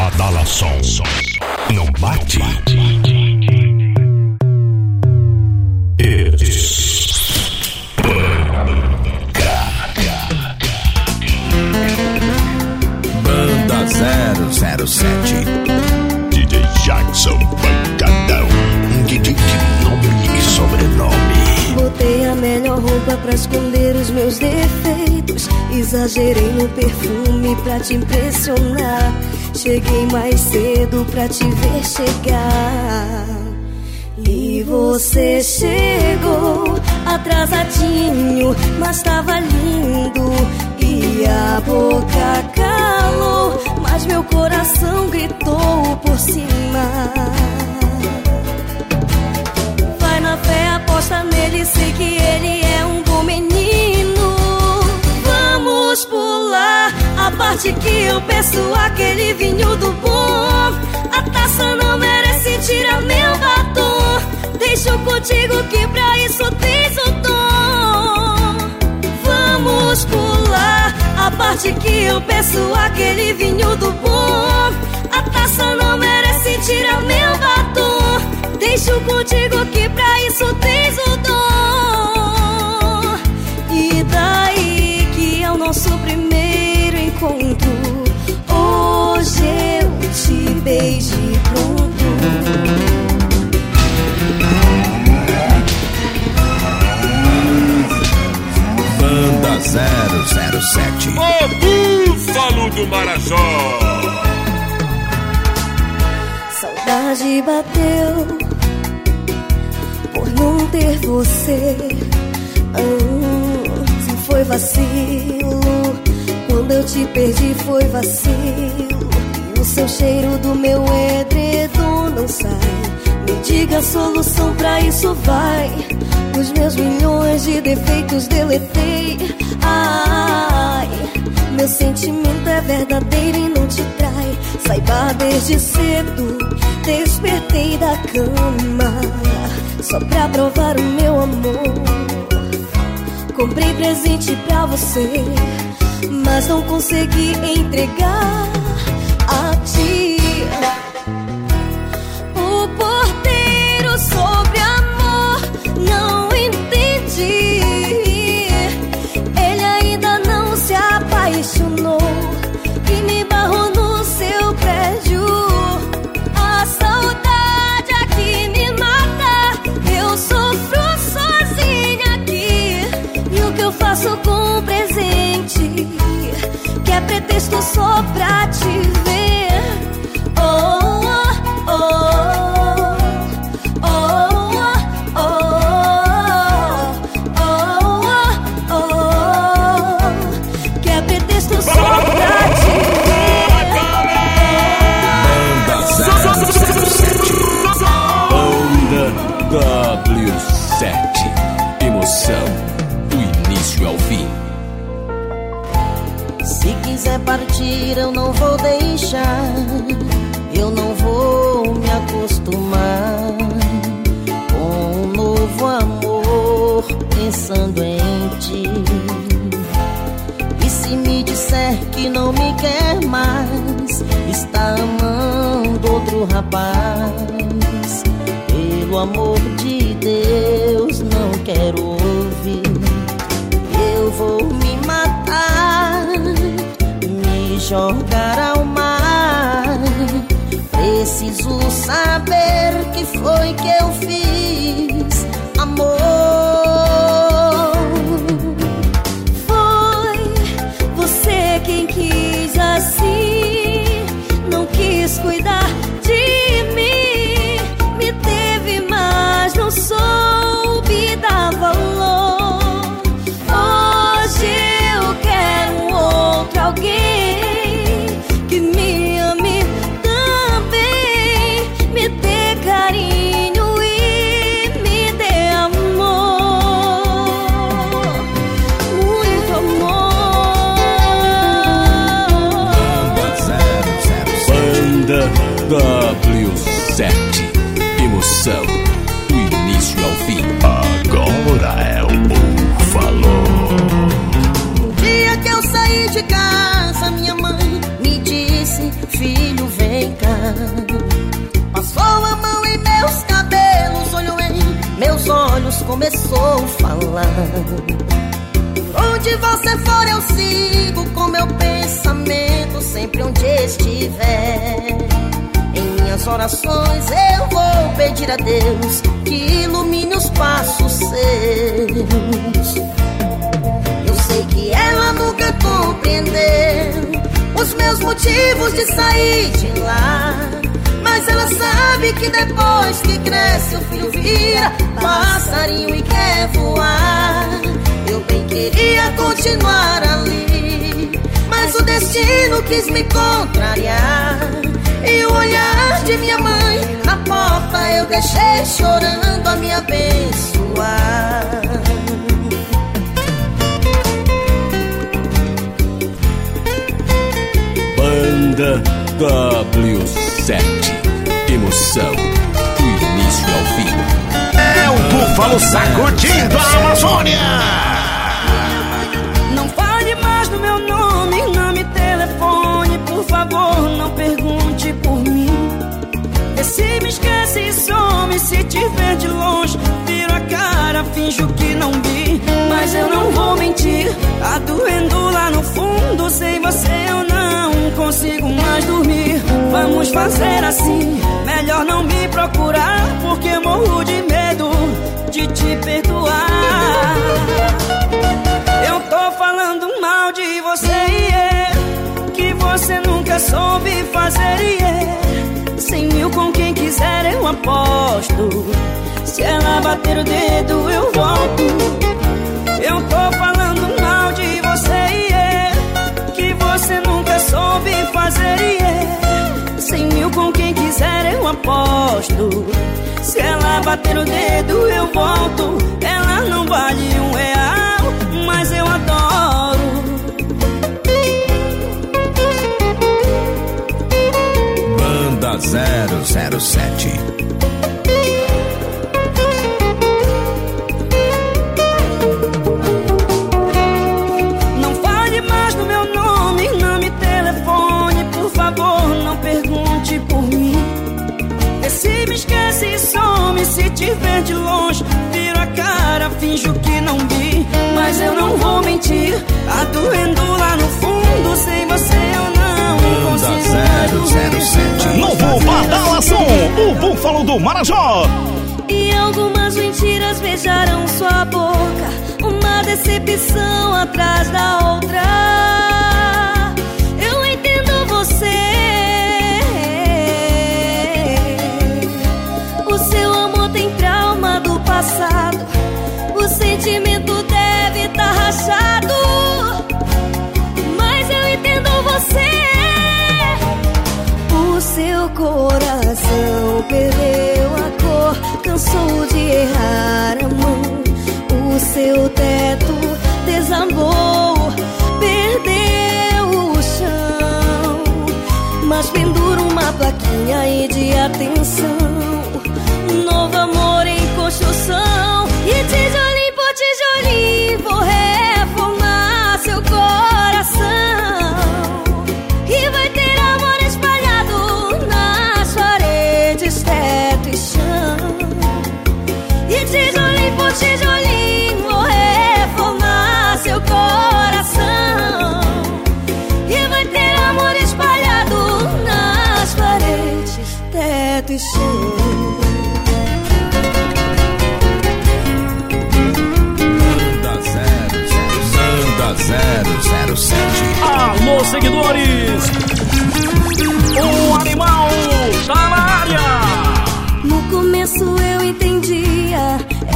badalação. Não bate. Banda 007 DJ Jackson. Pra esconder os meus defeitos. Exagerei no perfume pra te impressionar. Cheguei mais cedo pra te ver chegar. E você chegou atrasadinho, mas tava lindo. E a boca calou, mas meu coração gritou por cima. Vai na fé, aposta nele, sei que ele menino. Vamos pular a parte que eu peço aquele vinho do bom. A taça não merece tirar meu batom. Deixo contigo que pra isso tens o. Vamos pular a parte que eu peço aquele vinho do bom. A taça não merece tirar meu batom. Deixo contigo 007 O Búfalo do Marajó. Saudade bateu por não ter você. Ah, se foi vacilo, quando eu te perdi foi vacilo. E o seu cheiro do meu edredom não sai. Me diga a solução pra isso vai. Os meus milhões de defeitos deletei. Sentimento é verdadeiro e não te trai. Saiba desde cedo, despertei da cama. Só pra provar o meu amor. Comprei presente pra você, mas não consegui entregar Pretexto só pra te ver. Vou deixar. Eu não vou me acostumar com um novo amor, pensando em ti. E se me disser que não me quer mais, está amando outro rapaz. Pelo amor de Deus, Preciso saber que foi que eu fiz, começou a falar. Onde você for eu sigo com meu pensamento, sempre onde estiver. Em minhas orações eu vou pedir a Deus que ilumine os passos seus. Eu sei que ela nunca compreendeu os meus motivos de sair de lá. Mas ela sabe que depois que cresce o filho vira passarinho e quer voar. Eu bem queria continuar ali, mas o destino quis me contrariar. E o olhar de minha mãe na porta eu deixei chorando a me abençoar. Banda W7 Emoção do início ao fim. É o búfalo sacudindo a Amazônia. Não fale mais do meu nome, não me telefone, por favor, não pergunte por mim. Vê se me esquece e some, se te ver de longe, viro a cara, finjo que não vi. Mas eu não vou mentir, tá doendo lá no fundo, sem você eu não consigo mais dormir. Vamos fazer assim, melhor não me procurar, porque morro de medo de te perdoar. Eu tô falando mal de você e é que você nunca soube fazer e é. Cem mil com quem quiser eu aposto. Se ela bater o dedo eu volto. Eu tô falando mal de você e é que você nunca soube fazer e. Cem mil com quem quiser eu aposto. Se ela bater o dedo eu volto. Ela não vale um real, mas eu adoro. Banda 007. Se te ver de longe, viro a cara, finjo que não vi. Mas eu não vou mentir, tá doendo lá no fundo, sem você eu não consigo mais Banda 007. dormir. Novo Badalação, o búfalo do Marajó. E algumas mentiras beijaram sua boca Uma decepção atrás da outra seu coração perdeu a cor, cansou de errar a mão. O seu teto desabou, perdeu o chão. Mas pendura uma plaquinha aí de atenção. Novo amor em construção. E tijolinho por tijolinho reformar seu coração. E vai ter amor espalhado nas paredes, teto e chão. Banda 007. Banda 007. Alô, seguidores. O animal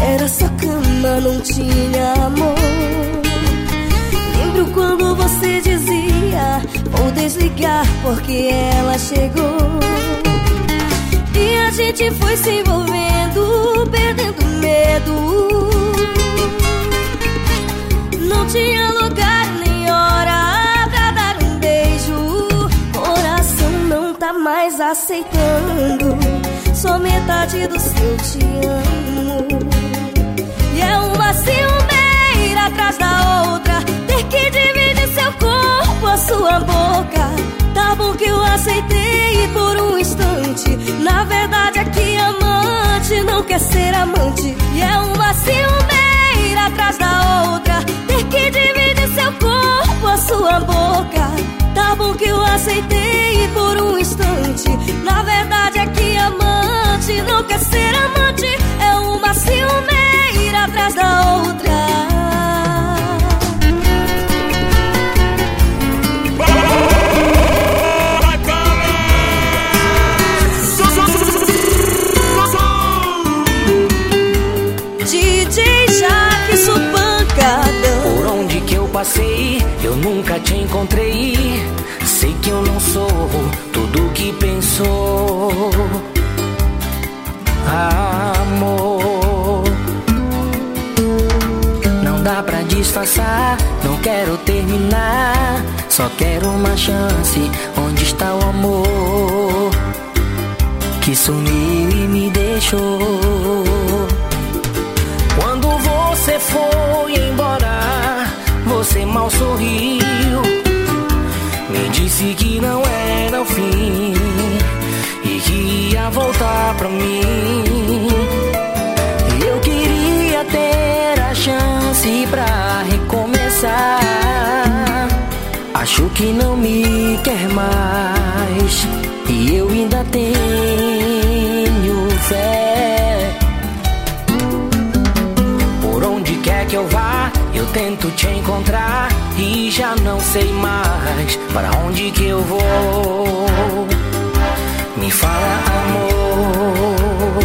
era só cama, não tinha amor. Lembro quando você dizia, vou desligar porque ela chegou. E a gente foi se envolvendo, perdendo medo. Não tinha lugar nem hora pra dar um beijo. Coração não tá mais aceitando. Só metade do seu te amo. Ciumeira atrás da outra. Ter que dividir seu corpo, a sua boca. Tá bom que eu aceitei por um instante. Na verdade é que amante não quer ser amante. E é uma ciumeira atrás da outra. Ter que dividir seu corpo, a sua boca. Tá bom que eu aceitei por um instante. Na verdade é que amante não quer ser amante. Só quero uma chance. Onde está o amor que sumiu e me deixou? Quando você foi embora você mal sorriu. Me disse que não era o fim e que ia voltar pra mim. Que não me quer mais e eu ainda tenho fé. Por onde quer que eu vá eu tento te encontrar e já não sei mais para onde que eu vou. Me fala, amor,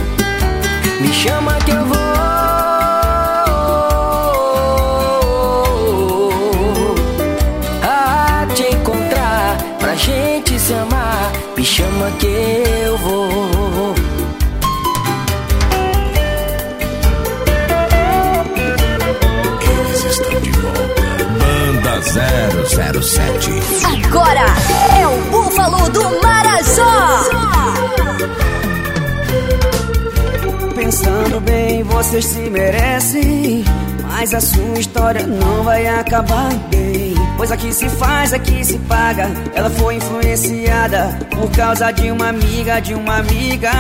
me chama que eu vou. 007. Agora é o Búfalo do Marajó. Pensando bem, vocês se merecem. Mas a sua história não vai acabar bem. Pois aqui se faz, aqui se paga. Ela foi influenciada por causa de uma amiga, de uma amiga.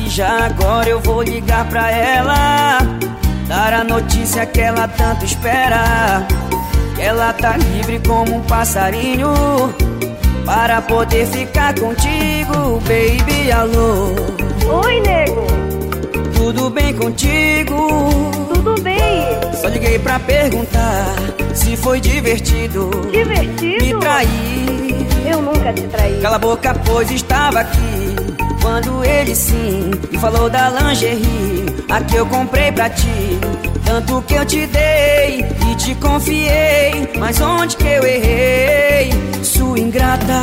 E já agora eu vou ligar pra ela. Dar a notícia que ela tanto espera. Ela tá livre como um passarinho Para poder ficar contigo, baby, alô. Oi, nego. Tudo bem contigo? Tudo bem. Só liguei pra perguntar Se foi divertido Divertido? Me trair. Eu nunca te traí. Cala a boca, pois estava aqui Quando ele sim Me falou da lingerie A que eu comprei pra ti tanto que eu te dei e te confiei, mas onde que eu errei, sua ingrata?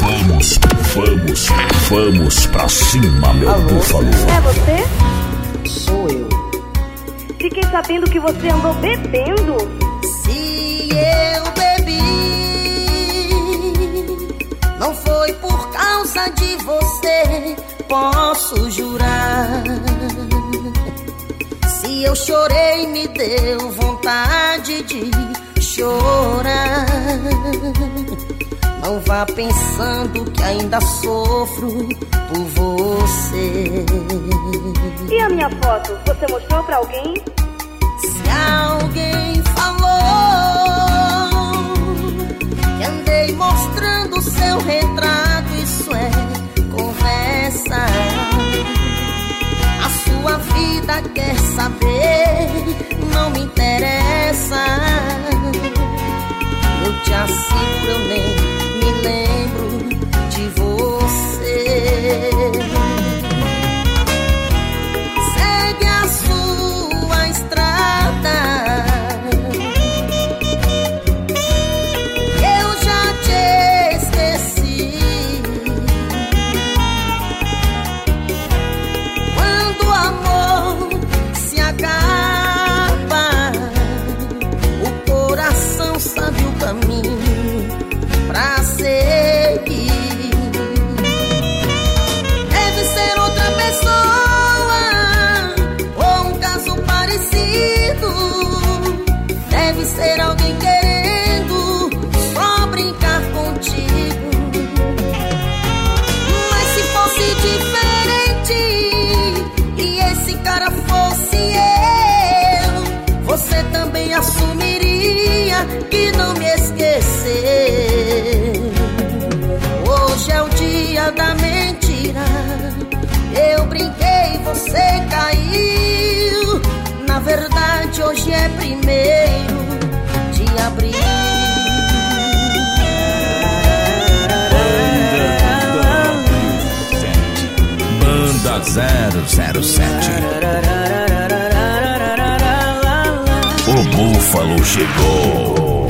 Vamos, vamos, vamos pra cima, meu Alô? búfalo. É você? Sou eu. Fiquei sabendo que você andou bebendo. Por causa de você, posso jurar. Se eu chorei, me deu vontade de chorar. Não vá pensando que ainda sofro por você. E a minha foto? Você mostrou pra alguém? Se alguém falou seu retrato, isso é conversa. A sua vida quer saber, não me interessa. Eu te asseguro, eu nem hoje é primeiro de abril. Banda 007. O búfalo chegou.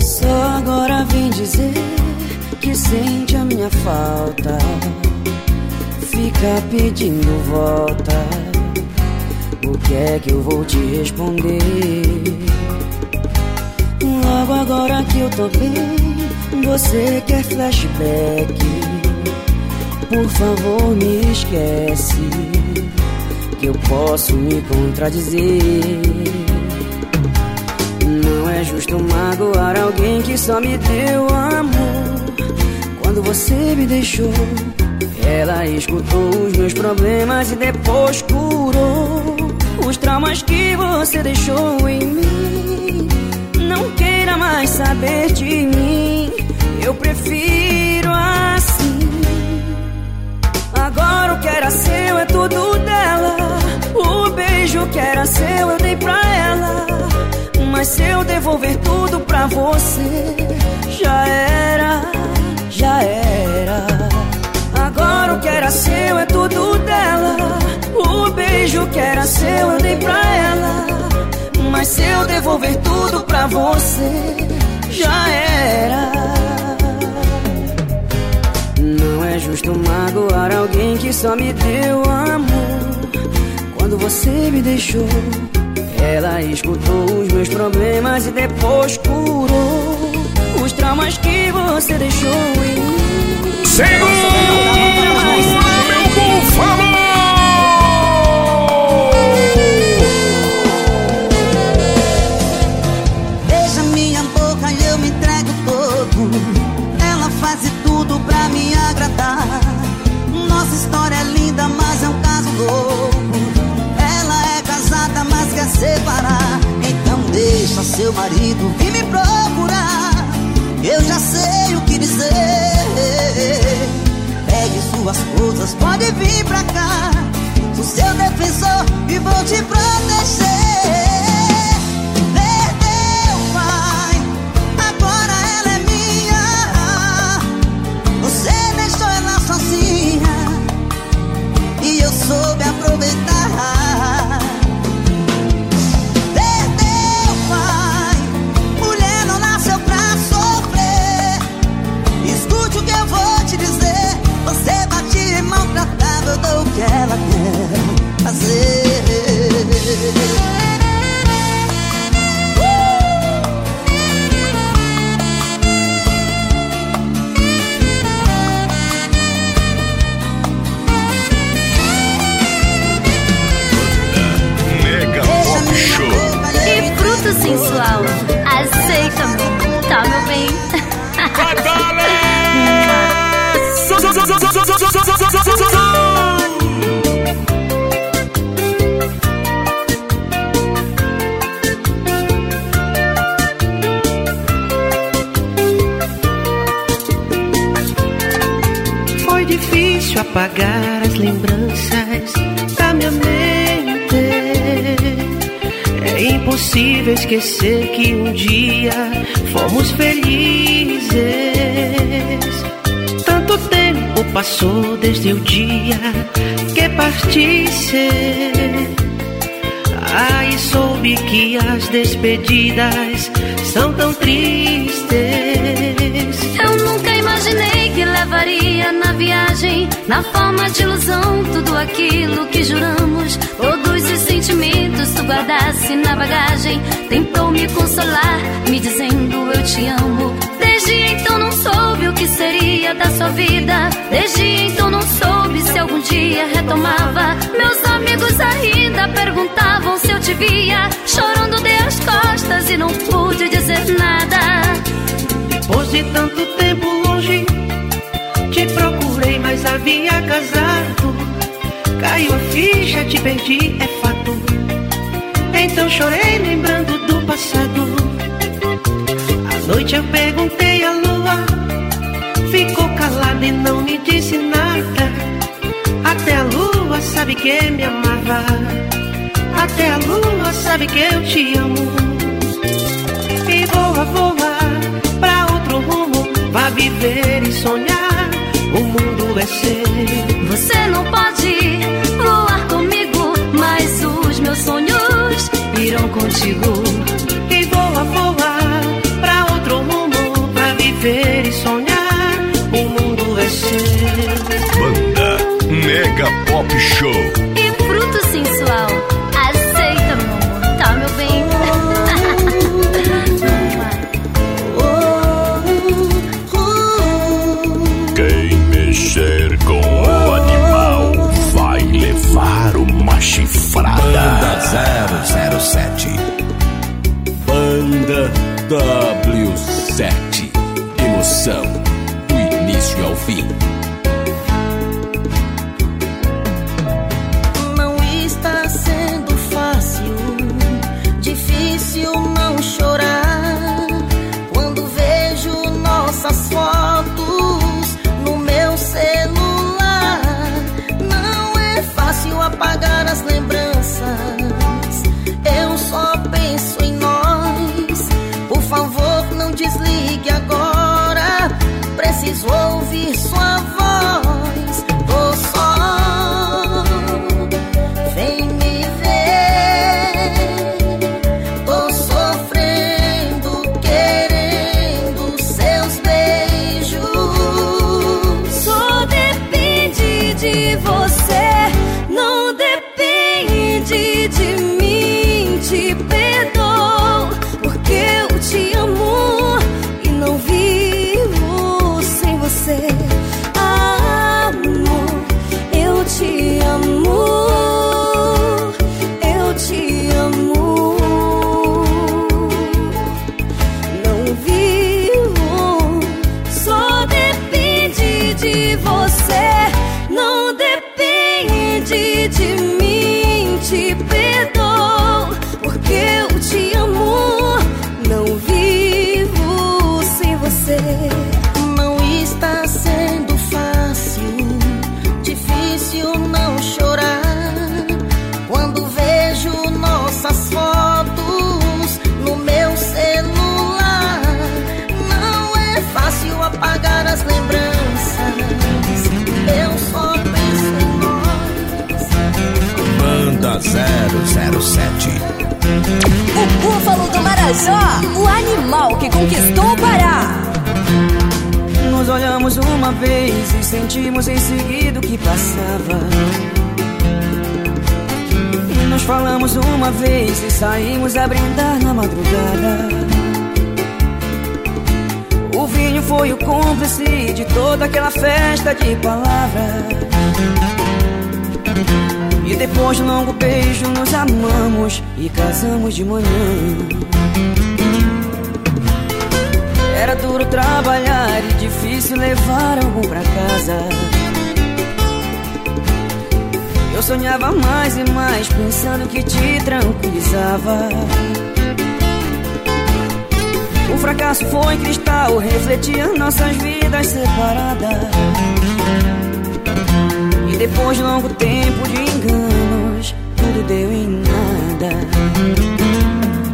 Só agora vem dizer que sente a minha falta. Fica pedindo volta. O que é que eu vou te responder? Logo agora que eu tô bem, você quer flashback. Por favor, me esquece. Que eu posso me contradizer. Não é justo magoar alguém que só me deu amor. Quando você me deixou, ela escutou os meus problemas e depois curou os traumas que você deixou em mim. Não queira mais saber de mim, eu prefiro assim. Agora o que era seu é tudo dela. O beijo que era seu eu dei pra ela. Mas se eu devolver tudo pra você, já era, já era. Seu eu dei pra ela. Mas se eu devolver tudo pra você, já era. Não é justo magoar alguém que só me deu amor. Quando você me deixou, ela escutou os meus problemas e depois curou os traumas que você deixou em mim. Segura, meu búfalo! Beija separar. Então deixa seu marido vir me procurar. Eu já sei o que dizer. Pegue suas coisas, pode vir pra cá. Sou seu defensor e vou te proteger. Esquecer que um dia fomos felizes. Tanto tempo passou desde o dia que partisse. Ai, soube que as despedidas são tão tristes. Na forma de ilusão, tudo aquilo que juramos. Todos os sentimentos tu guardasse na bagagem. Tentou me consolar, me dizendo eu te amo. Desde então não soube o que seria da sua vida. Desde então não soube se algum dia retomava. Meus amigos ainda perguntavam se eu te via. Chorando dei as costas e não pude dizer nada. Depois de tanto tempo longe, te procurei, mas havia casado. Caiu a ficha, te perdi, é fato. Então chorei lembrando do passado. À noite eu perguntei à lua, ficou calada e não me disse nada. Até a lua sabe que me amava. Até a lua sabe que eu te amo. E voa, voa pra outro rumo. Vá viver e sonhar. O mundo é seu. Você não pode voar comigo, mas os meus sonhos irão contigo. E voa, voa pra outro rumo. Pra viver e sonhar. O mundo é seu. Banda Mega Pop Show. 007. O búfalo do Marajó, o animal que conquistou o Pará. Nos olhamos uma vez e sentimos em seguida o que passava. E nos falamos uma vez e saímos a brindar na madrugada. O vinho foi o cúmplice de toda aquela festa de palavras. E depois de um longo beijo nos amamos e casamos de manhã. Era duro trabalhar e difícil levar algum pra casa. Eu sonhava mais e mais, pensando que te tranquilizava. O fracasso foi cristal, refletia nossas vidas separadas. E depois de longo tempo de deu em nada.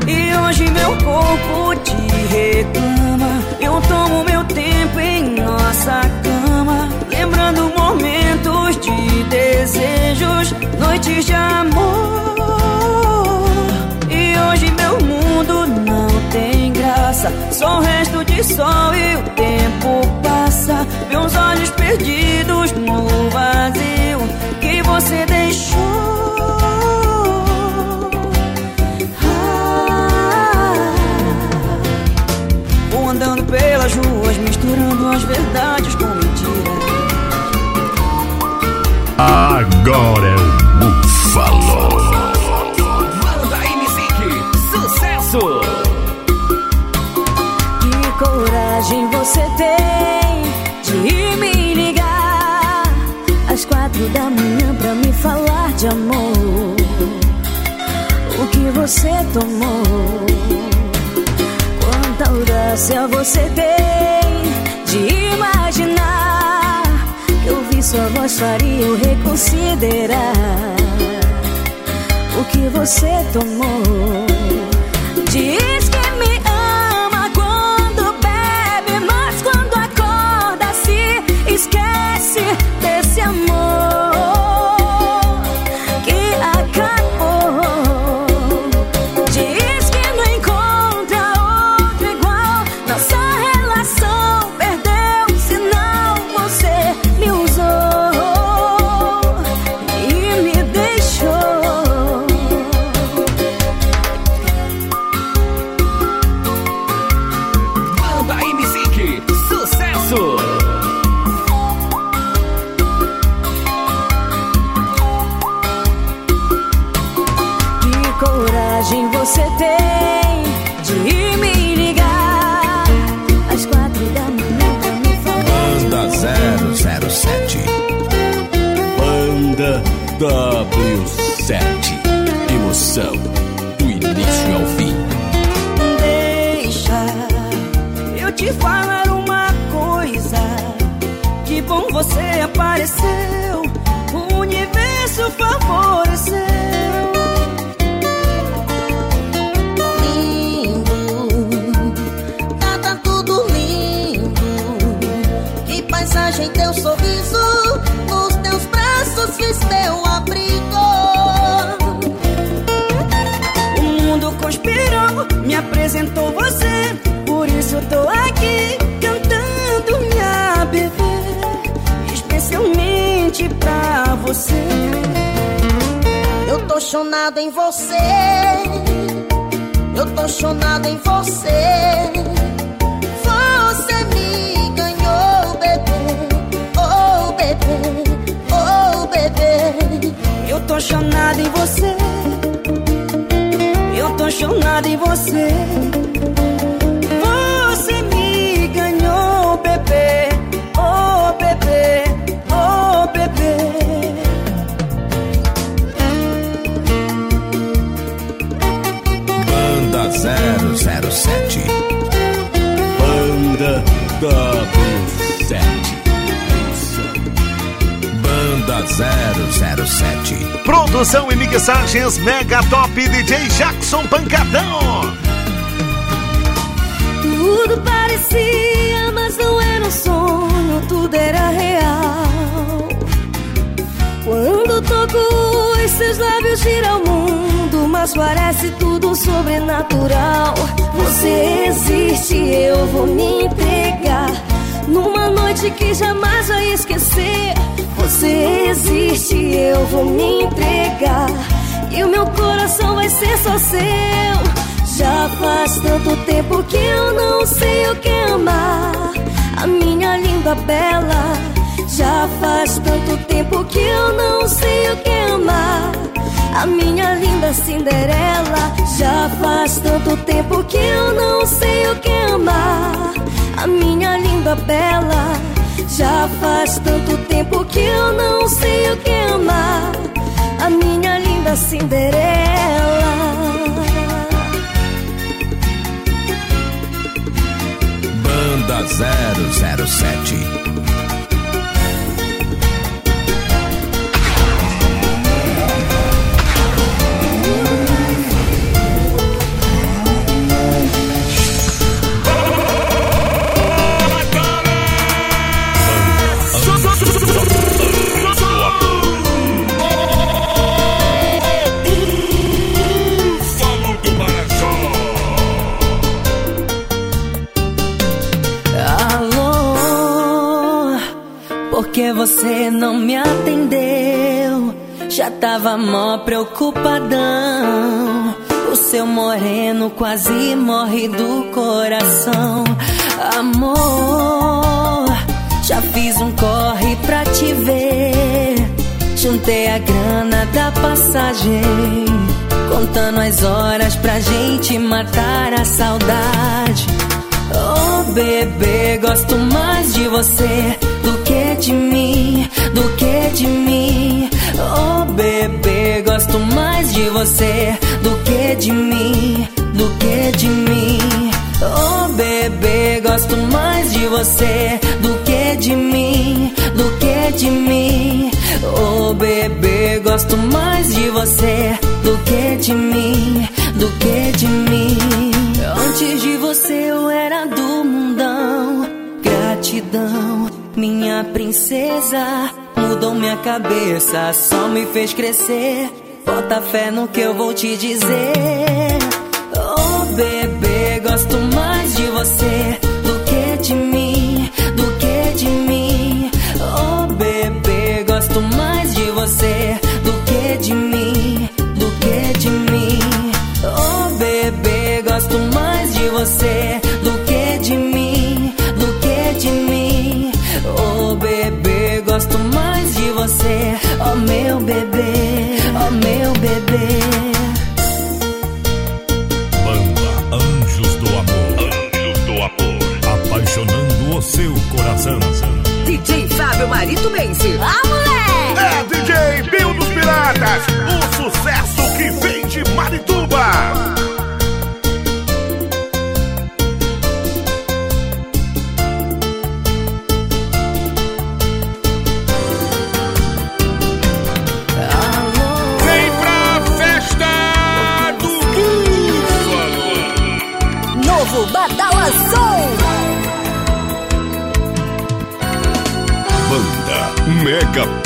E hoje meu corpo te reclama. Eu tomo meu tempo em nossa cama, lembrando momentos de desejos, noites de amor. E hoje meu mundo não tem graça, só o resto de sol e o tempo passa. Meus olhos perdidos você tomou? Quanta audácia você tem de imaginar que ouvir sua voz faria eu reconsiderar. O que você tomou. Diz chonado em você, eu tô chonado em você. Você me ganhou, bebê, oh bebê, oh bebê. Eu tô chonado em você. Eu tô chonado em. Você 007. Produção e mixagens Mega Top DJ Jackson Pancadão. Tudo parecia, mas não era um sonho, tudo era real. Quando toco os seus lábios, gira o mundo, mas parece tudo sobrenatural. Você existe, eu vou me entregar. Numa noite que jamais vai esquecer. Você existe, eu vou me entregar. E o meu coração vai ser só seu. Já faz tanto tempo que eu não sei o que amar. A minha linda bela. Já faz tanto tempo que eu não sei o que amar. A minha linda Cinderela. Já faz tanto tempo que eu não sei o que amar. A minha linda bela. Já faz tanto tempo que eu não sei o que amar. A minha linda Cinderela. Banda 007. Você não me atendeu? Já tava mó preocupadão. O seu moreno quase morre do coração. Amor, já fiz um corre pra te ver. Juntei a grana da passagem. Contando as horas pra gente matar a saudade. Oh bebê, gosto mais de você de mim, do que de mim. Oh bebê, gosto mais de você do que de mim, do que de mim. Oh bebê, gosto mais de você do que de mim, do que de mim. Oh bebê, gosto mais de você do que de mim, do que de mim. Antes de você eu era do mundão. Gratidão, minha princesa. Mudou minha cabeça, só me fez crescer. Bota fé no que eu vou te dizer. Oh, bebê, gosto mais de você do que de mim, do que de mim. Oh, bebê, gosto mais de você Mense. Ah,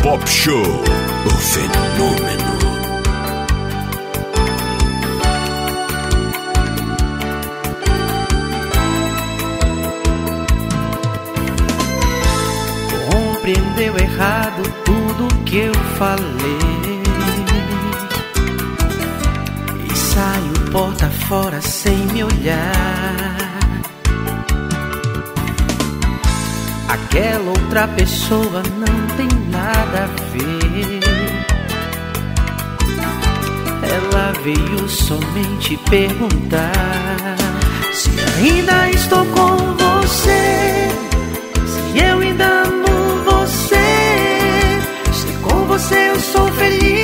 Pop Show. O fenômeno. Compreendeu errado tudo que eu falei E saiu porta fora sem me olhar Aquela outra pessoa não tem nada a ver. Ela veio somente perguntar Se ainda estou com você se eu ainda amo você, se com você eu sou feliz,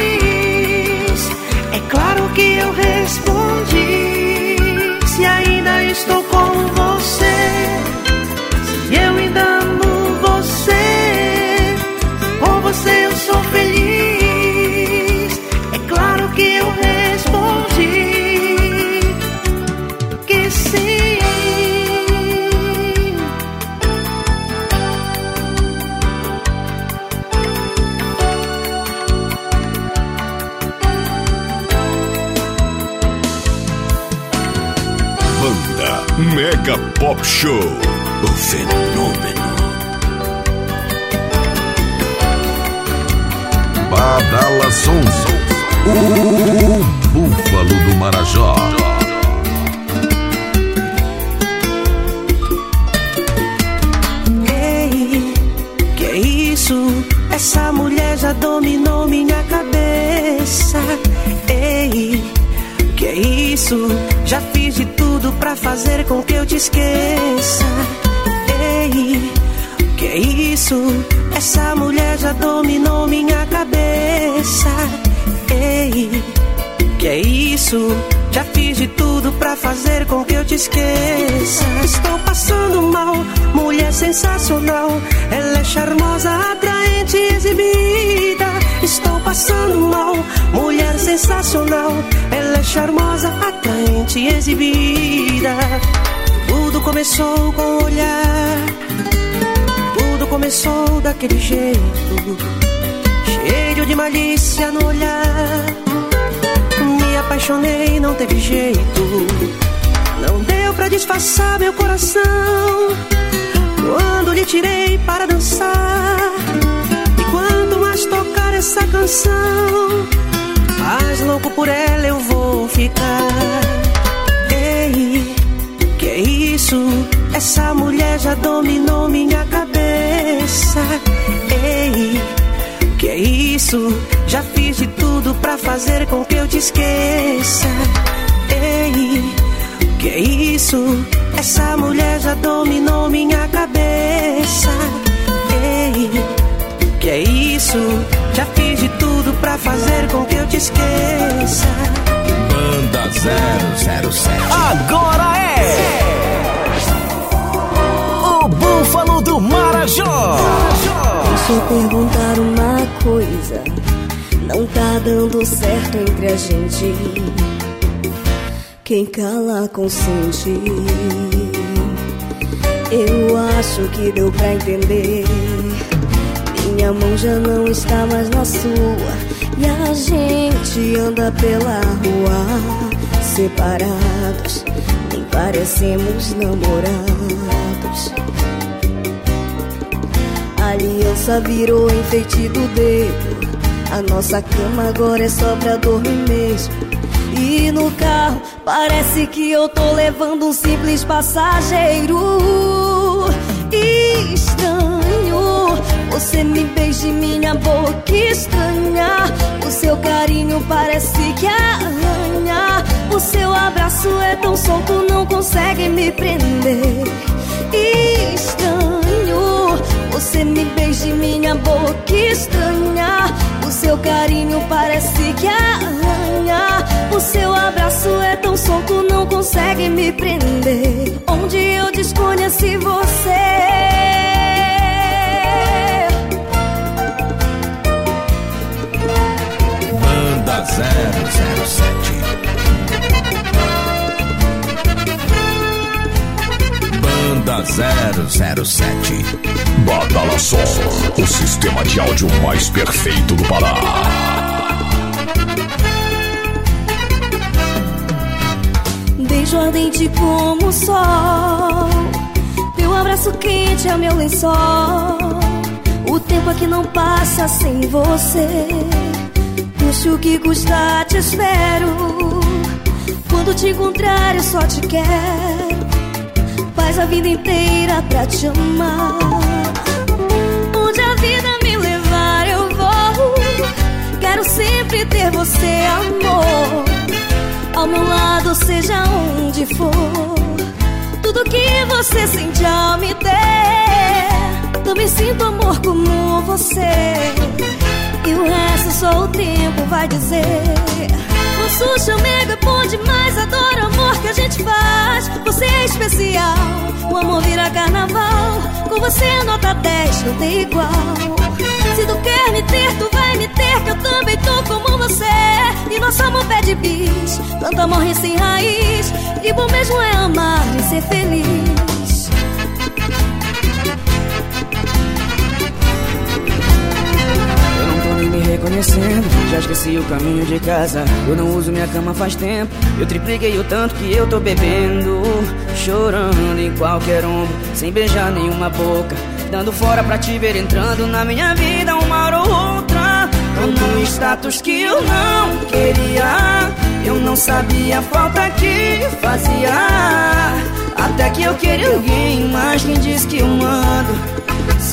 Pop Show. O fenômeno. Badala Sonso, o búfalo do Marajó. Ei, que isso? Essa mulher já dominou minha cabeça. Ei, que isso? Já fiz de tudo pra fazer com que eu te esqueça. Ei, que isso? Essa mulher já dominou minha cabeça. Ei, que isso? Já fiz de tudo pra fazer com que eu te esqueça. Estou passando mal, mulher sensacional. Ela é charmosa, atraente, exibida. Estou passando mal, mulher sensacional. Ela é charmosa, atraente, exibida. Tudo começou com o olhar. Tudo começou daquele jeito, cheio de malícia no olhar. Me apaixonei, não teve jeito. Não deu pra disfarçar meu coração. Quando lhe tirei para dançar. Essa canção, mais louco por ela eu vou ficar. Ei, que isso? Essa mulher já dominou minha cabeça. Ei, que isso? Já fiz de tudo pra fazer com que eu te esqueça. Ei, que isso? Essa mulher já dominou minha cabeça. Ei, que isso? Já fiz de tudo pra fazer com que eu te esqueça. Banda 007. Agora é o búfalo do Marajó. Deixa eu perguntar uma coisa. Não tá dando certo entre a gente. Quem cala consente. Eu acho que deu pra entender. Minha mão já não está mais na sua. E a gente anda pela rua separados. Nem parecemos namorados. A aliança virou enfeite do dedo. A nossa cama agora é só pra dormir mesmo. E no carro parece que eu tô levando um simples passageiro. Estranho, você me beija minha boca estranha. O seu carinho parece que arranha. O seu abraço é tão solto, não consegue me prender. Estranho, você me beija minha boca estranha. O seu carinho parece que arranha. O seu abraço é tão solto, não consegue me prender. Onde eu desconheci você. 007. Badala Sol, o sistema de áudio mais perfeito do Pará. Beijo ardente como o sol, teu abraço quente é meu lençol. O tempo aqui não passa sem você. Puxa o que custar, te espero. Quando te encontrar, eu só te quero. Faz a vida inteira pra te amar. Onde a vida me levar, eu vou. Quero sempre ter você, amor. Ao meu lado, seja onde for. Tudo que você sente ao me der. Também sinto amor como você. E o resto só o tempo vai dizer. Nosso chamego é bom demais, adoro o amor que a gente faz. Você é especial, o amor vira carnaval. Com você é nota 10, não tem igual. Se tu quer me ter, tu vai me ter, que eu também tô como você. E nosso amor pede bis, tanto amor sem raiz. E bom mesmo é amar e ser feliz. Já esqueci o caminho de casa. Eu não uso minha cama faz tempo. Eu tripliquei o tanto que eu tô bebendo. Chorando em qualquer ombro, sem beijar nenhuma boca. Dando fora pra te ver entrando na minha vida uma hora ou outra. Tô num status que eu não queria. Eu não sabia a falta que fazia. Até que eu queria alguém, mas quem diz que eu mando?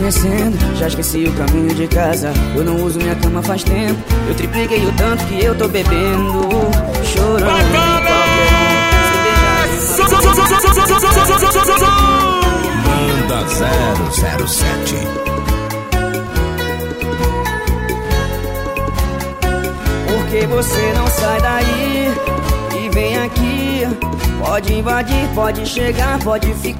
Reconhecendo, já esqueci o caminho de casa. Eu não uso minha cama faz tempo. Eu tripliquei o tanto que eu tô bebendo, chorando. Banda 007. Porque você não sai daí e vem aqui. Pode invadir, pode chegar, pode ficar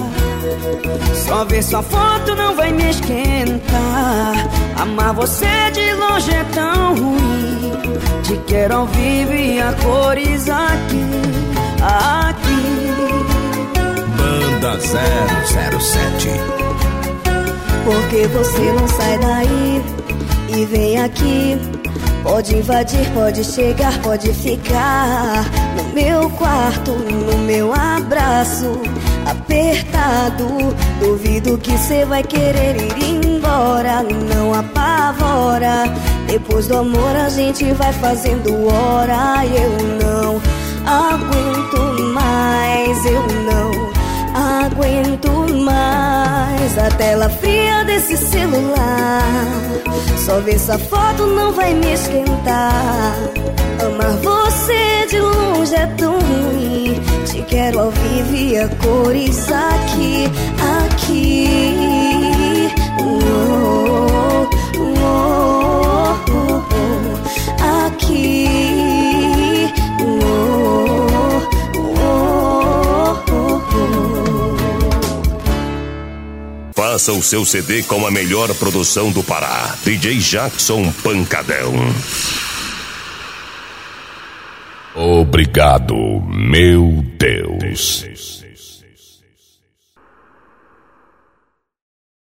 Só ver sua foto não vai me esquentar. Amar você de longe é tão ruim. Te quero ao vivo e a cores aqui, aqui. Banda 007. Porque você não sai daí e vem aqui. Pode invadir, pode chegar, pode ficar no meu quarto, no meu abraço apertado. Duvido que cê vai querer ir embora. Não apavora. Depois do amor a gente vai fazendo hora. Eu não aguento mais. Eu não aguento mais a tela fria desse celular. Só ver essa foto não vai me esquentar. Amar você de longe é tão ruim. Te quero ao vivo e a cores aqui, aqui. Oh, oh, oh, aqui. Faça o seu CD com a melhor produção do Pará. DJ Jackson Pancadão. Obrigado, meu Deus.